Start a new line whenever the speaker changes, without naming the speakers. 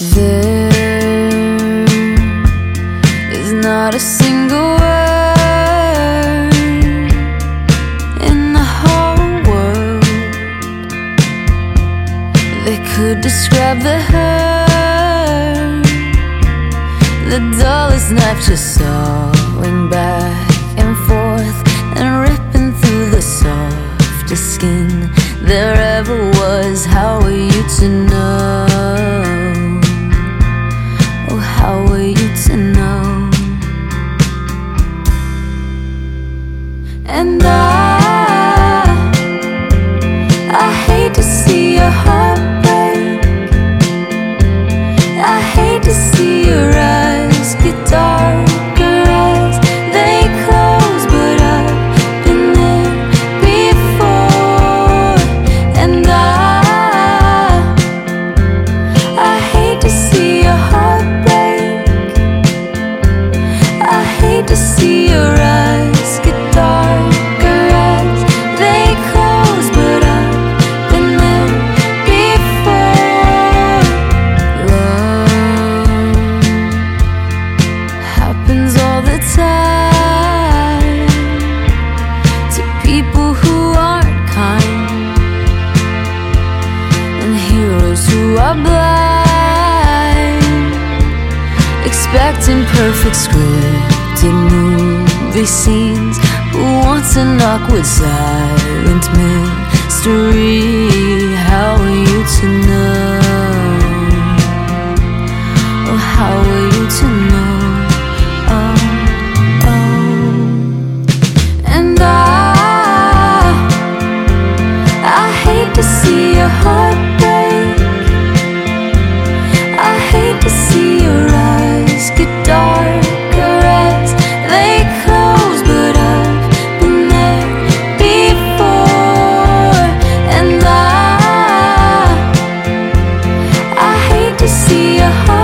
There is not a single word in the whole world could describe the hurt. The dullest knife just sawing back and forth and ripping through the softest skin there ever was. How are you? and I are blind, expecting perfect scripted movie scenes. Who wants an awkward silent mystery? How are you to know? Oh, how are you to know? Oh, oh. And I, I hate to see your heart 야